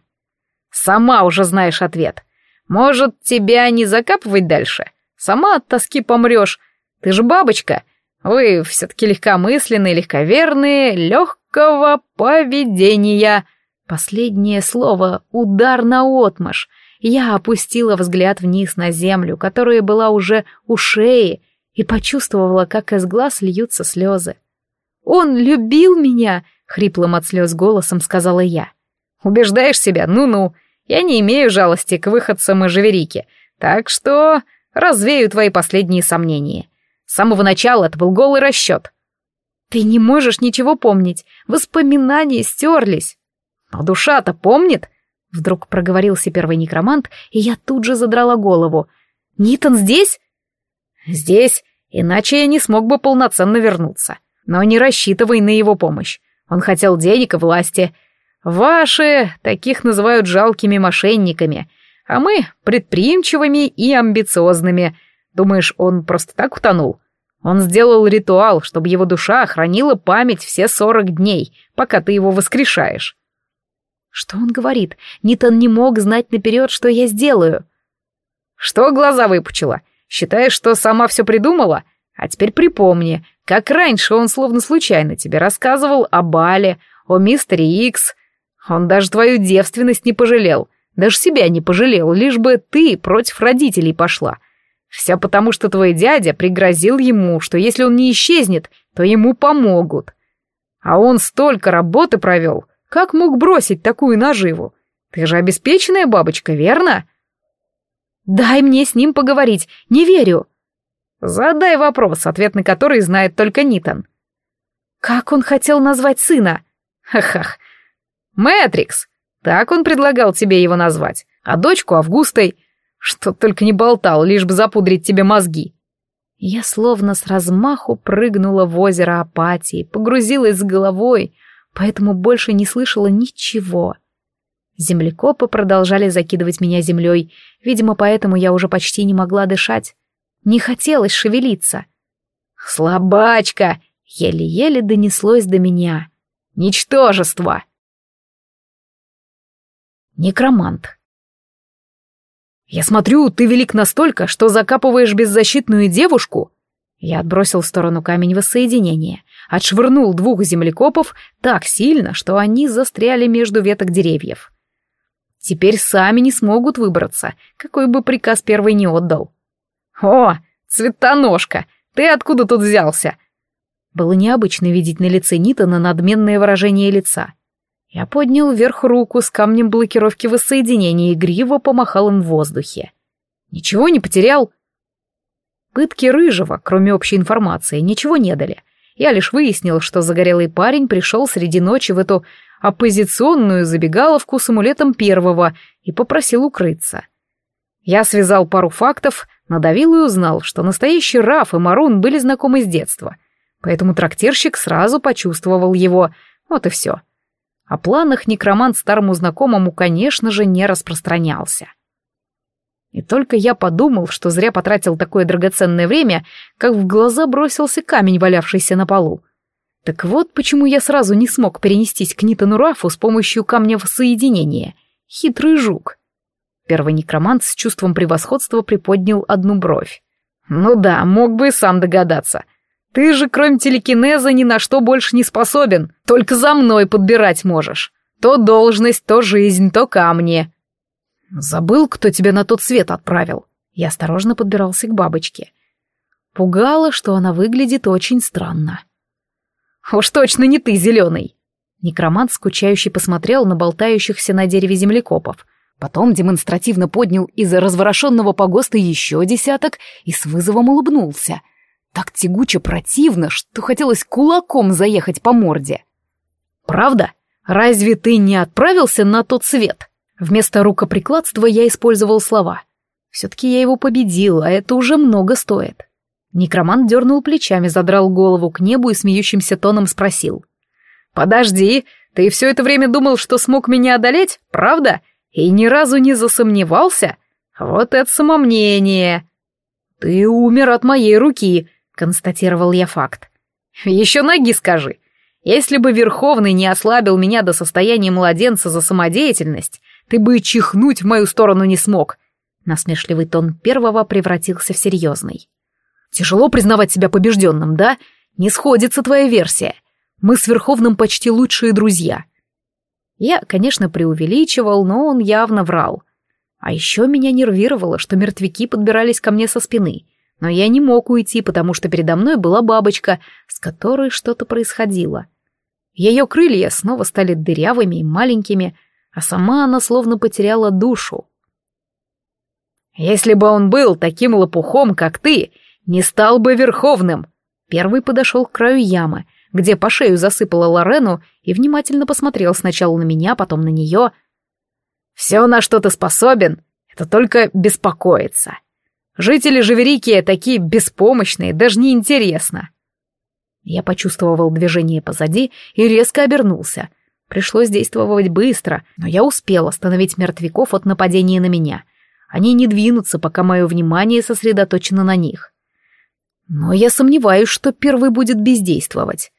«Сама уже знаешь ответ. Может, тебя не закапывать дальше? Сама от тоски помрешь. Ты же бабочка. Вы все-таки легкомысленные, легковерные, легкого поведения». Последнее слово — удар на отмаш. Я опустила взгляд вниз на землю, которая была уже у шеи, и почувствовала, как из глаз льются слезы. «Он любил меня!» — хриплым от слез голосом сказала я. «Убеждаешь себя? Ну-ну. Я не имею жалости к выходцам из Живерики. Так что развею твои последние сомнения. Самого начала это был голый расчет. Ты не можешь ничего помнить, воспоминания стерлись. Но душа-то помнит, вдруг проговорился первый некромант, и я тут же задрала голову. Нитон здесь? Здесь, иначе я не смог бы полноценно вернуться. Но не рассчитывай на его помощь. Он хотел денег и власти. Ваши таких называют жалкими мошенниками, а мы предприимчивыми и амбициозными. Думаешь, он просто так утонул? Он сделал ритуал, чтобы его душа хранила память все сорок дней, пока ты его воскрешаешь. Что он говорит? Нитон не мог знать наперед, что я сделаю. Что глаза выпучила? Считаешь, что сама все придумала? А теперь припомни, как раньше он словно случайно тебе рассказывал о Бале, о мистере Икс. Он даже твою девственность не пожалел, даже себя не пожалел, лишь бы ты против родителей пошла. Все потому, что твой дядя пригрозил ему, что если он не исчезнет, то ему помогут. А он столько работы провел, как мог бросить такую наживу? Ты же обеспеченная бабочка, верно? Дай мне с ним поговорить, не верю. Задай вопрос, ответ на который знает только Нитон. Как он хотел назвать сына? Ха-ха. Мэтрикс. Так он предлагал тебе его назвать. А дочку Августой. Что только не болтал, лишь бы запудрить тебе мозги. Я словно с размаху прыгнула в озеро апатии, погрузилась с головой, поэтому больше не слышала ничего. Землекопы продолжали закидывать меня землей, видимо, поэтому я уже почти не могла дышать. Не хотелось шевелиться. «Слабачка!» — еле-еле донеслось до меня. «Ничтожество!» Некромант. «Я смотрю, ты велик настолько, что закапываешь беззащитную девушку?» Я отбросил в сторону камень воссоединения, отшвырнул двух землекопов так сильно, что они застряли между веток деревьев. Теперь сами не смогут выбраться, какой бы приказ первый не отдал. «О, цветоножка, ты откуда тут взялся?» Было необычно видеть на лице Нитона надменное выражение лица. Я поднял вверх руку с камнем блокировки воссоединения и гриво помахал им в воздухе. «Ничего не потерял?» Пытки Рыжего, кроме общей информации, ничего не дали. Я лишь выяснил, что загорелый парень пришел среди ночи в эту оппозиционную забегаловку с амулетом первого и попросил укрыться. Я связал пару фактов, надавил и узнал, что настоящий Раф и Марун были знакомы с детства, поэтому трактирщик сразу почувствовал его, вот и все. О планах некромант старому знакомому, конечно же, не распространялся. И только я подумал, что зря потратил такое драгоценное время, как в глаза бросился камень, валявшийся на полу. Так вот, почему я сразу не смог перенестись к Нитану Рафу с помощью камня воссоединения. Хитрый жук. Первый некромант с чувством превосходства приподнял одну бровь. «Ну да, мог бы и сам догадаться. Ты же, кроме телекинеза, ни на что больше не способен. Только за мной подбирать можешь. То должность, то жизнь, то камни». «Забыл, кто тебя на тот свет отправил?» Я осторожно подбирался к бабочке. Пугало, что она выглядит очень странно. «Уж точно не ты, зеленый!» Некромант скучающий посмотрел на болтающихся на дереве землекопов — Потом демонстративно поднял из разворошенного погоста еще десяток и с вызовом улыбнулся. Так тягуче противно, что хотелось кулаком заехать по морде. «Правда? Разве ты не отправился на тот свет?» Вместо рукоприкладства я использовал слова. Все-таки я его победил, а это уже много стоит. Некромант дернул плечами, задрал голову к небу и смеющимся тоном спросил. «Подожди, ты все это время думал, что смог меня одолеть, правда? И ни разу не засомневался? Вот это самомнение. Ты умер от моей руки, констатировал я факт. Еще ноги скажи. Если бы Верховный не ослабил меня до состояния младенца за самодеятельность, ты бы чихнуть в мою сторону не смог. Насмешливый тон первого превратился в серьезный. Тяжело признавать себя побежденным, да? Не сходится твоя версия. Мы с Верховным почти лучшие друзья. Я, конечно, преувеличивал, но он явно врал. А еще меня нервировало, что мертвяки подбирались ко мне со спины. Но я не мог уйти, потому что передо мной была бабочка, с которой что-то происходило. Ее крылья снова стали дырявыми и маленькими, а сама она словно потеряла душу. Если бы он был таким лопухом, как ты, не стал бы верховным. Первый подошел к краю ямы, где по шею засыпала Лорену и внимательно посмотрел сначала на меня, потом на нее. Все, на что ты способен, это только беспокоиться. Жители Живерики такие беспомощные, даже не интересно. Я почувствовал движение позади и резко обернулся. Пришлось действовать быстро, но я успел остановить мертвяков от нападения на меня. Они не двинутся, пока мое внимание сосредоточено на них. Но я сомневаюсь, что первый будет бездействовать.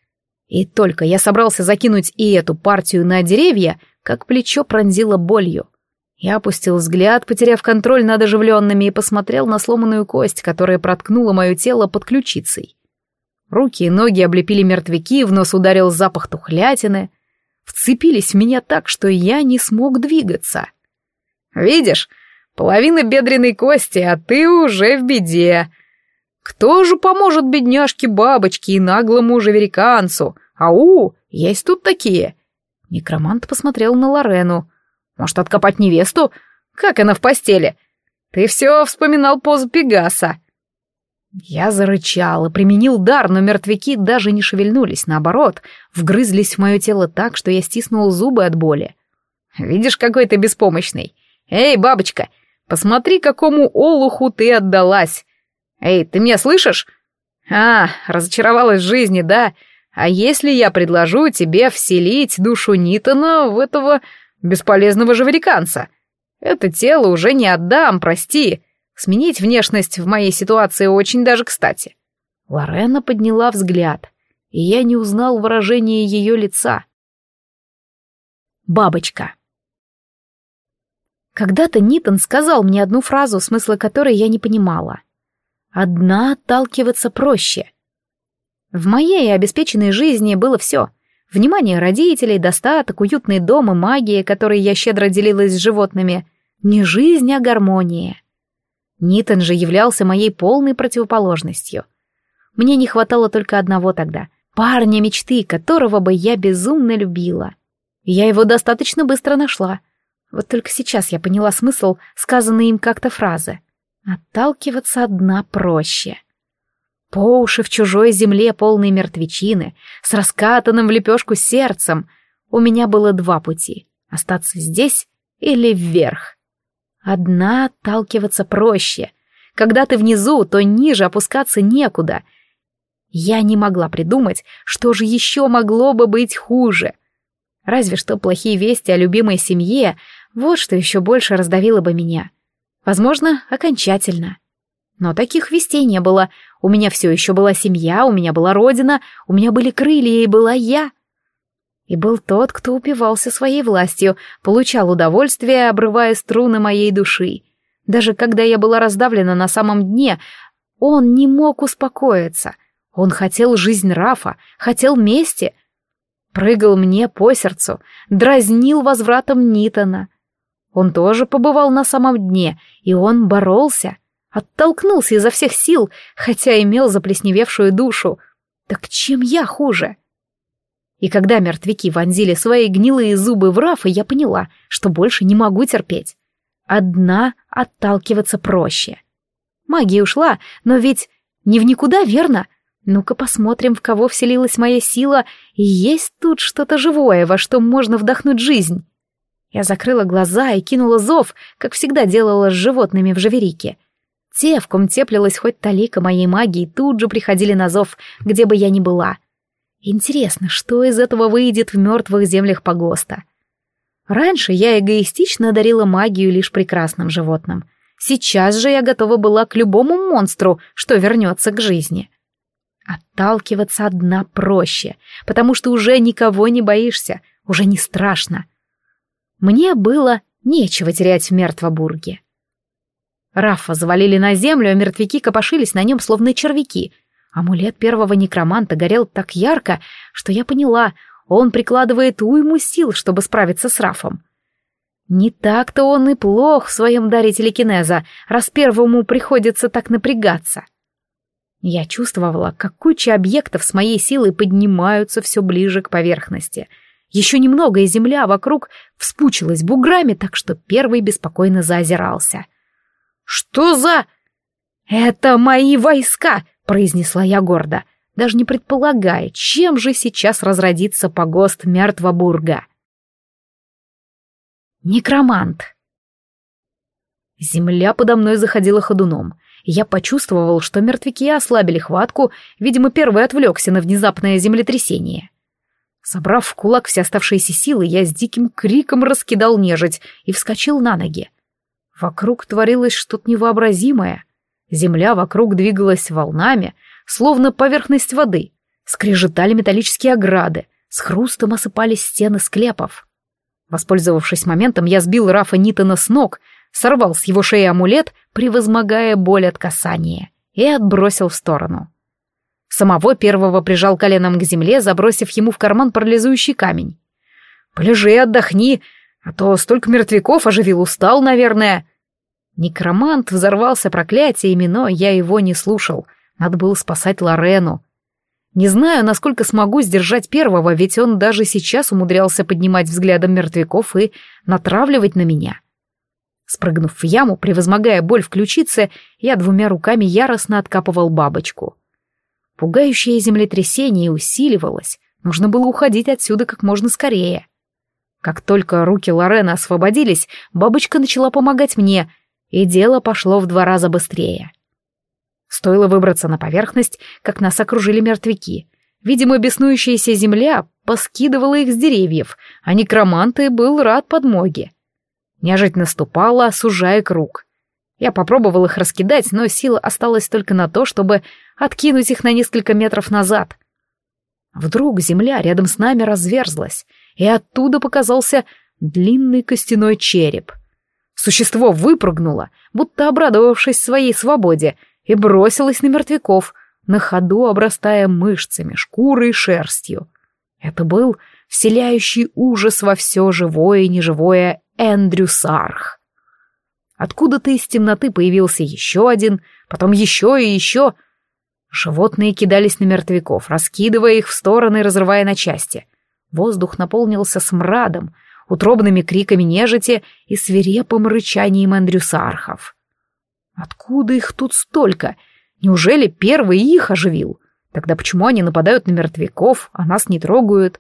И только я собрался закинуть и эту партию на деревья, как плечо пронзило болью. Я опустил взгляд, потеряв контроль над оживленными, и посмотрел на сломанную кость, которая проткнула мое тело под ключицей. Руки и ноги облепили мертвяки, в нос ударил запах тухлятины. Вцепились в меня так, что я не смог двигаться. «Видишь, половина бедренной кости, а ты уже в беде. Кто же поможет бедняжке-бабочке и наглому жавериканцу? Ау, есть тут такие!» Некромант посмотрел на Лорену. «Может, откопать невесту? Как она в постели? Ты все вспоминал позу Пегаса». Я зарычал и применил дар, но мертвяки даже не шевельнулись, наоборот, вгрызлись в мое тело так, что я стиснул зубы от боли. «Видишь, какой ты беспомощный! Эй, бабочка, посмотри, какому олуху ты отдалась! Эй, ты меня слышишь? А, разочаровалась в жизни, да? А если я предложу тебе вселить душу Нитона в этого бесполезного живериканца? Это тело уже не отдам, прости!» Сменить внешность в моей ситуации очень даже кстати. Лорена подняла взгляд, и я не узнал выражения ее лица. Бабочка. Когда-то Нитон сказал мне одну фразу, смысла которой я не понимала. «Одна отталкиваться проще». В моей обеспеченной жизни было все. Внимание родителей, достаток, уютный дом и магия, которой я щедро делилась с животными. Не жизнь, а гармония. Нитон же являлся моей полной противоположностью. Мне не хватало только одного тогда — парня мечты, которого бы я безумно любила. я его достаточно быстро нашла. Вот только сейчас я поняла смысл сказанной им как-то фразы. Отталкиваться одна проще. По уши в чужой земле полной мертвечины, с раскатанным в лепешку сердцем, у меня было два пути — остаться здесь или вверх. Одна отталкиваться проще. Когда ты внизу, то ниже опускаться некуда. Я не могла придумать, что же еще могло бы быть хуже. Разве что плохие вести о любимой семье, вот что еще больше раздавило бы меня. Возможно, окончательно. Но таких вестей не было. У меня все еще была семья, у меня была родина, у меня были крылья и была я. И был тот, кто упивался своей властью, получал удовольствие, обрывая струны моей души. Даже когда я была раздавлена на самом дне, он не мог успокоиться. Он хотел жизнь Рафа, хотел мести. Прыгал мне по сердцу, дразнил возвратом Нитона. Он тоже побывал на самом дне, и он боролся, оттолкнулся изо всех сил, хотя имел заплесневевшую душу. Так чем я хуже? — и когда мертвяки вонзили свои гнилые зубы в Рафа, я поняла, что больше не могу терпеть. Одна отталкиваться проще. Магия ушла, но ведь не в никуда, верно? Ну-ка посмотрим, в кого вселилась моя сила, и есть тут что-то живое, во что можно вдохнуть жизнь. Я закрыла глаза и кинула зов, как всегда делала с животными в Живерике. Те, в ком теплилась хоть талика моей магии, тут же приходили на зов, где бы я ни была — Интересно, что из этого выйдет в мертвых землях погоста? Раньше я эгоистично дарила магию лишь прекрасным животным. Сейчас же я готова была к любому монстру, что вернется к жизни. Отталкиваться одна проще, потому что уже никого не боишься, уже не страшно. Мне было нечего терять в Мертвобурге. Рафа завалили на землю, а мертвяки копошились на нем, словно червяки — Амулет первого некроманта горел так ярко, что я поняла, он прикладывает уйму сил, чтобы справиться с Рафом. Не так-то он и плох в своем даре телекинеза, раз первому приходится так напрягаться. Я чувствовала, как куча объектов с моей силой поднимаются все ближе к поверхности. Еще немного, и земля вокруг вспучилась буграми, так что первый беспокойно заозирался. «Что за...» «Это мои войска!» — произнесла я гордо, даже не предполагая, чем же сейчас разродится погост Мертвобурга. Некромант. Земля подо мной заходила ходуном. Я почувствовал, что мертвяки ослабили хватку, видимо, первый отвлекся на внезапное землетрясение. Собрав в кулак все оставшиеся силы, я с диким криком раскидал нежить и вскочил на ноги. Вокруг творилось что-то невообразимое. Земля вокруг двигалась волнами, словно поверхность воды. Скрежетали металлические ограды, с хрустом осыпались стены склепов. Воспользовавшись моментом, я сбил Рафа Нитона с ног, сорвал с его шеи амулет, превозмогая боль от касания, и отбросил в сторону. Самого первого прижал коленом к земле, забросив ему в карман парализующий камень. «Полежи отдохни, а то столько мертвяков оживил, устал, наверное». Некромант взорвался проклятиями, но я его не слушал. Надо было спасать Лорену. Не знаю, насколько смогу сдержать первого, ведь он даже сейчас умудрялся поднимать взглядом мертвяков и натравливать на меня. Спрыгнув в яму, превозмогая боль в ключице, я двумя руками яростно откапывал бабочку. Пугающее землетрясение усиливалось, нужно было уходить отсюда как можно скорее. Как только руки Лорена освободились, бабочка начала помогать мне, и дело пошло в два раза быстрее. Стоило выбраться на поверхность, как нас окружили мертвяки. Видимо, беснующаяся земля поскидывала их с деревьев, а некроманты был рад подмоге. Нежить наступала, сужая круг. Я попробовал их раскидать, но сила осталась только на то, чтобы откинуть их на несколько метров назад. Вдруг земля рядом с нами разверзлась, и оттуда показался длинный костяной череп. Существо выпрыгнуло, будто обрадовавшись своей свободе, и бросилась на мертвяков, на ходу обрастая мышцами, шкурой и шерстью. Это был вселяющий ужас во все живое и неживое Эндрю Сарх. Откуда-то из темноты появился еще один, потом еще и еще. Животные кидались на мертвяков, раскидывая их в стороны и разрывая на части. Воздух наполнился смрадом, утробными криками нежити и свирепым рычанием Эндрюсархов. Откуда их тут столько? Неужели первый их оживил? Тогда почему они нападают на мертвяков, а нас не трогают?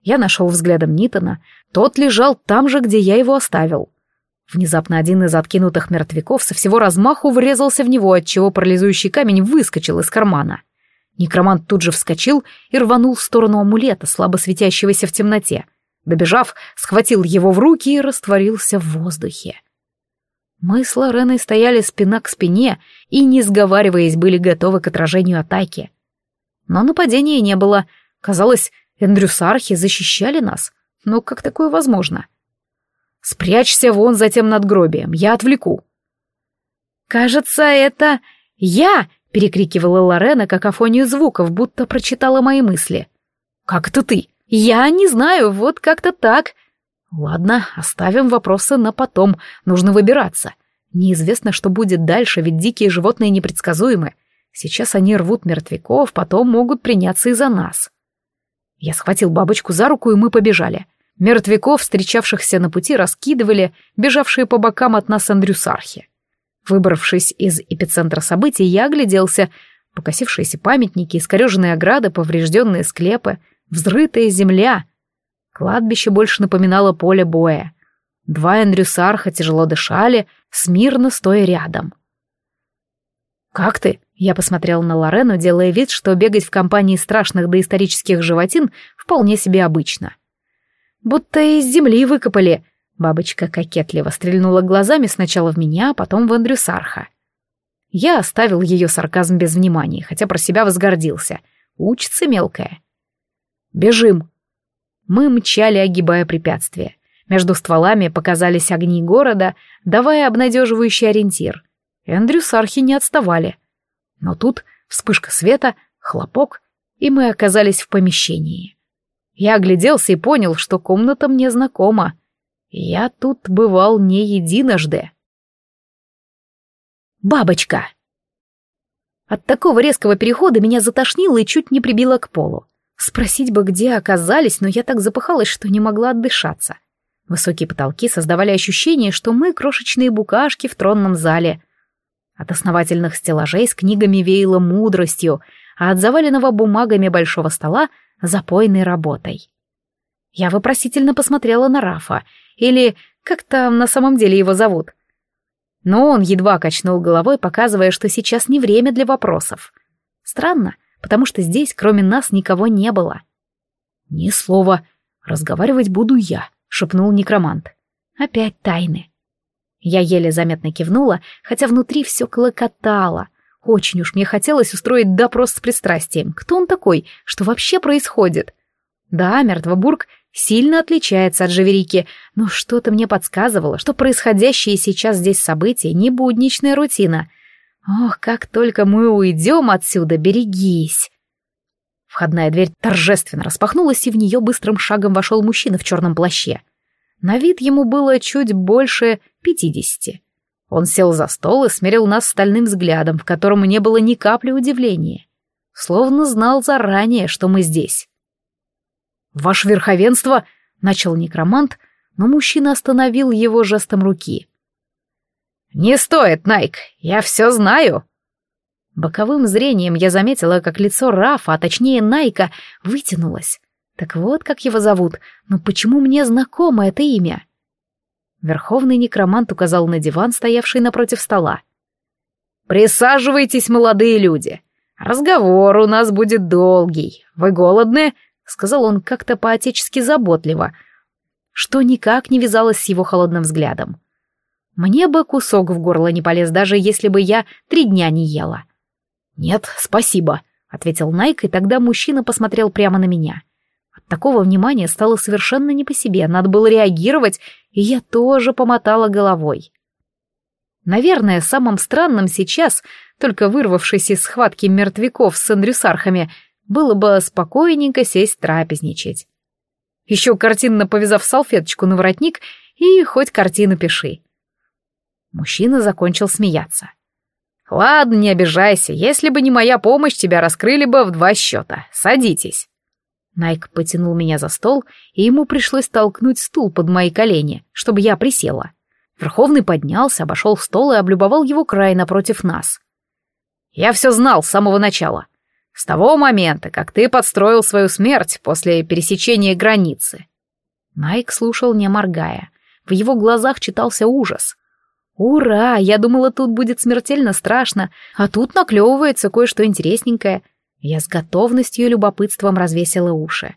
Я нашел взглядом Нитона. Тот лежал там же, где я его оставил. Внезапно один из откинутых мертвяков со всего размаху врезался в него, отчего парализующий камень выскочил из кармана. Некромант тут же вскочил и рванул в сторону амулета, слабо светящегося в темноте. Добежав, схватил его в руки и растворился в воздухе. Мы с Лореной стояли спина к спине и, не сговариваясь, были готовы к отражению атаки. Но нападения не было. Казалось, Эндрюсархи защищали нас. Но как такое возможно? «Спрячься вон за тем надгробием, я отвлеку». «Кажется, это я!» — перекрикивала Лорена какофонию звуков, будто прочитала мои мысли. «Как это ты?» «Я не знаю, вот как-то так», Ладно, оставим вопросы на потом, нужно выбираться. Неизвестно, что будет дальше, ведь дикие животные непредсказуемы. Сейчас они рвут мертвяков, потом могут приняться и за нас. Я схватил бабочку за руку, и мы побежали. Мертвяков, встречавшихся на пути, раскидывали, бежавшие по бокам от нас Андрюсархи. Выбравшись из эпицентра событий, я огляделся. Покосившиеся памятники, искореженные ограды, поврежденные склепы, взрытая земля — Кладбище больше напоминало поле боя. Два Эндрюсарха тяжело дышали, смирно стоя рядом. «Как ты?» — я посмотрел на Лорену, делая вид, что бегать в компании страшных доисторических животин вполне себе обычно. «Будто из земли выкопали», — бабочка кокетливо стрельнула глазами сначала в меня, а потом в Эндрюсарха. Я оставил ее сарказм без внимания, хотя про себя возгордился. Учится мелкая. «Бежим», мы мчали, огибая препятствия. Между стволами показались огни города, давая обнадеживающий ориентир. Эндрю с Архи не отставали. Но тут вспышка света, хлопок, и мы оказались в помещении. Я огляделся и понял, что комната мне знакома. Я тут бывал не единожды. Бабочка! От такого резкого перехода меня затошнило и чуть не прибило к полу. Спросить бы, где оказались, но я так запыхалась, что не могла отдышаться. Высокие потолки создавали ощущение, что мы крошечные букашки в тронном зале. От основательных стеллажей с книгами веяло мудростью, а от заваленного бумагами большого стола — запойной работой. Я вопросительно посмотрела на Рафа, или как там на самом деле его зовут. Но он едва качнул головой, показывая, что сейчас не время для вопросов. Странно, потому что здесь кроме нас никого не было. «Ни слова. Разговаривать буду я», — шепнул некромант. «Опять тайны». Я еле заметно кивнула, хотя внутри все клокотало. Очень уж мне хотелось устроить допрос с пристрастием. Кто он такой? Что вообще происходит? Да, Мертвобург сильно отличается от Живерики, но что-то мне подсказывало, что происходящее сейчас здесь события не будничная рутина. Ох, как только мы уйдем отсюда, берегись. Входная дверь торжественно распахнулась, и в нее быстрым шагом вошел мужчина в черном плаще. На вид ему было чуть больше пятидесяти. Он сел за стол и смерил нас стальным взглядом, в котором не было ни капли удивления. Словно знал заранее, что мы здесь. «Ваше верховенство!» — начал некромант, но мужчина остановил его жестом руки. «Не стоит, Найк, я все знаю!» Боковым зрением я заметила, как лицо Рафа, а точнее Найка, вытянулось. Так вот, как его зовут, но почему мне знакомо это имя? Верховный некромант указал на диван, стоявший напротив стола. «Присаживайтесь, молодые люди. Разговор у нас будет долгий. Вы голодны? — сказал он как-то по-отечески заботливо, что никак не вязалось с его холодным взглядом. Мне бы кусок в горло не полез, даже если бы я три дня не ела. «Нет, спасибо», — ответил Найк, и тогда мужчина посмотрел прямо на меня. От такого внимания стало совершенно не по себе, надо было реагировать, и я тоже помотала головой. Наверное, самым странным сейчас, только вырвавшись из схватки мертвяков с андрюсархами, было бы спокойненько сесть трапезничать. Еще картинно повязав салфеточку на воротник и хоть картину пиши. Мужчина закончил смеяться. «Ладно, не обижайся, если бы не моя помощь, тебя раскрыли бы в два счета. Садитесь». Найк потянул меня за стол, и ему пришлось толкнуть стул под мои колени, чтобы я присела. Верховный поднялся, обошел стол и облюбовал его край напротив нас. «Я все знал с самого начала. С того момента, как ты подстроил свою смерть после пересечения границы. Найк слушал, не моргая. В его глазах читался ужас. «Ура! Я думала, тут будет смертельно страшно, а тут наклевывается кое-что интересненькое». Я с готовностью и любопытством развесила уши.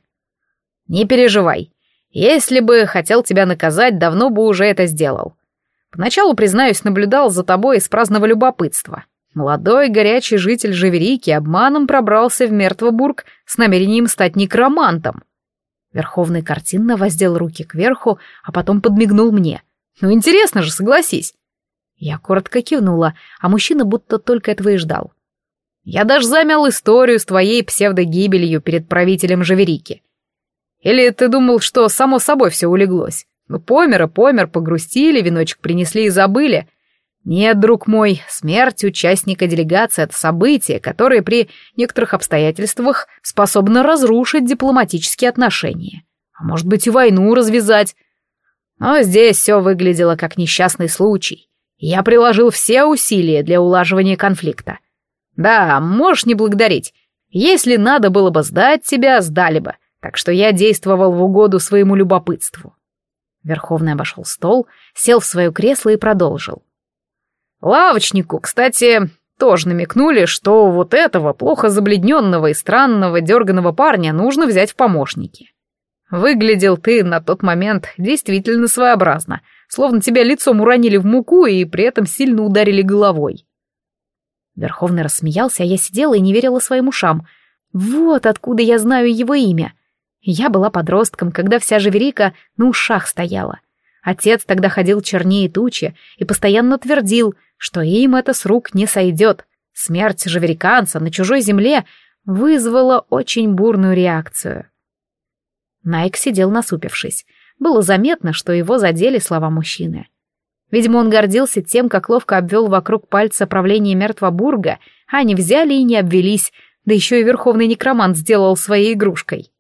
«Не переживай. Если бы хотел тебя наказать, давно бы уже это сделал. Поначалу, признаюсь, наблюдал за тобой из праздного любопытства. Молодой горячий житель Живерики обманом пробрался в Мертвобург с намерением стать некромантом. Верховный картинно воздел руки кверху, а потом подмигнул мне. «Ну, интересно же, согласись!» Я коротко кивнула, а мужчина будто только этого и ждал. «Я даже замял историю с твоей псевдогибелью перед правителем Живерики. Или ты думал, что само собой все улеглось? Ну, помер и помер, погрустили, веночек принесли и забыли. Нет, друг мой, смерть участника делегации — это событие, которое при некоторых обстоятельствах способно разрушить дипломатические отношения. А может быть и войну развязать. Но здесь все выглядело как несчастный случай. Я приложил все усилия для улаживания конфликта. Да, можешь не благодарить. Если надо было бы сдать тебя, сдали бы. Так что я действовал в угоду своему любопытству. Верховный обошел стол, сел в свое кресло и продолжил. Лавочнику, кстати, тоже намекнули, что вот этого плохо забледненного и странного дерганого парня нужно взять в помощники. Выглядел ты на тот момент действительно своеобразно, словно тебя лицом уронили в муку и при этом сильно ударили головой. Верховный рассмеялся, а я сидела и не верила своим ушам. Вот откуда я знаю его имя. Я была подростком, когда вся Живерика на ушах стояла. Отец тогда ходил чернее тучи и постоянно твердил, что им это с рук не сойдет. Смерть живериканца на чужой земле вызвала очень бурную реакцию. Найк сидел насупившись. Было заметно, что его задели слова мужчины. Видимо, он гордился тем, как ловко обвел вокруг пальца правление Мертвобурга, а они взяли и не обвелись, да еще и верховный некромант сделал своей игрушкой.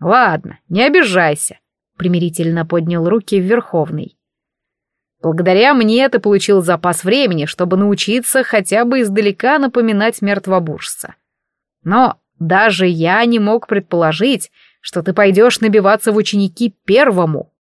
«Ладно, не обижайся», примирительно поднял руки Верховный. Благодаря мне ты получил запас времени, чтобы научиться хотя бы издалека напоминать мертвобужца. Но даже я не мог предположить, что ты пойдешь набиваться в ученики первому.